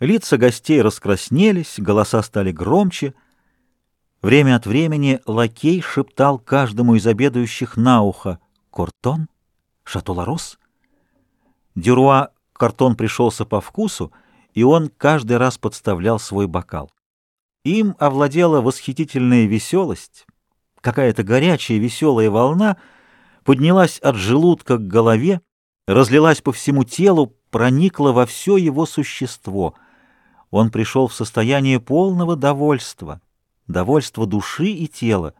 Лица гостей раскраснелись, голоса стали громче. Время от времени лакей шептал каждому из обедающих на ухо «Кортон? Шатуларос?» Дюруа картон пришелся по вкусу, и он каждый раз подставлял свой бокал. Им овладела восхитительная веселость. Какая-то горячая веселая волна поднялась от желудка к голове, разлилась по всему телу, проникла во все его существо — он пришел в состояние полного довольства, довольства души и тела.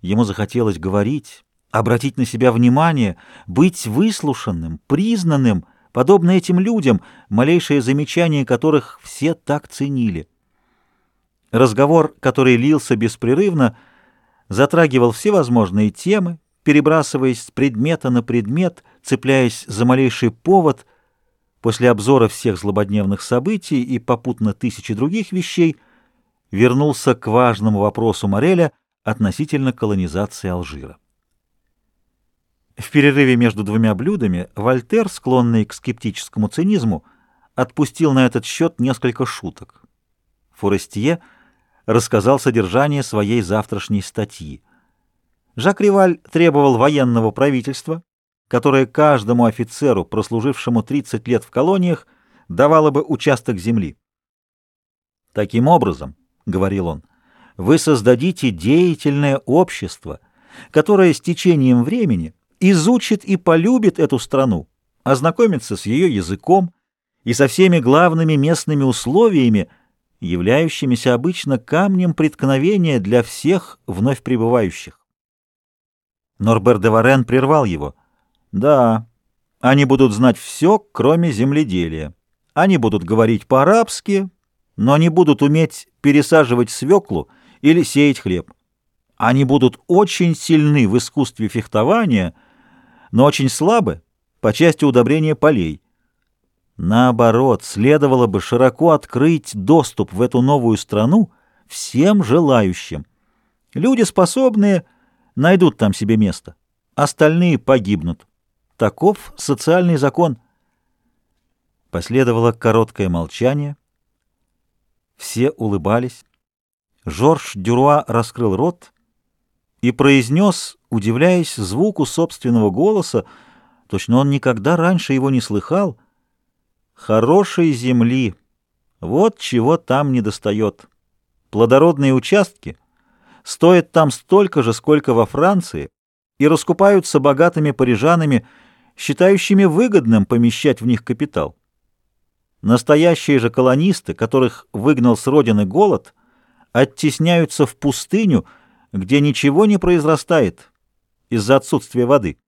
Ему захотелось говорить, обратить на себя внимание, быть выслушанным, признанным, подобно этим людям, малейшее замечание которых все так ценили. Разговор, который лился беспрерывно, затрагивал всевозможные темы, перебрасываясь с предмета на предмет, цепляясь за малейший повод — после обзора всех злободневных событий и попутно тысячи других вещей, вернулся к важному вопросу Мореля относительно колонизации Алжира. В перерыве между двумя блюдами Вольтер, склонный к скептическому цинизму, отпустил на этот счет несколько шуток. Форестье рассказал содержание своей завтрашней статьи. Жак Риваль требовал военного правительства, которое каждому офицеру, прослужившему 30 лет в колониях, давало бы участок земли. «Таким образом, — говорил он, — вы создадите деятельное общество, которое с течением времени изучит и полюбит эту страну, ознакомится с ее языком и со всеми главными местными условиями, являющимися обычно камнем преткновения для всех вновь прибывающих. Норбер де Варен прервал его — да, они будут знать все, кроме земледелия. Они будут говорить по-арабски, но не будут уметь пересаживать свеклу или сеять хлеб. Они будут очень сильны в искусстве фехтования, но очень слабы по части удобрения полей. Наоборот, следовало бы широко открыть доступ в эту новую страну всем желающим. Люди способные найдут там себе место, остальные погибнут. Таков социальный закон. Последовало короткое молчание. Все улыбались. Жорж Дюруа раскрыл рот и произнес, удивляясь звуку собственного голоса, точно он никогда раньше его не слыхал, «Хорошей земли, вот чего там не достает. Плодородные участки стоят там столько же, сколько во Франции, и раскупаются богатыми парижанами, считающими выгодным помещать в них капитал. Настоящие же колонисты, которых выгнал с родины голод, оттесняются в пустыню, где ничего не произрастает из-за отсутствия воды.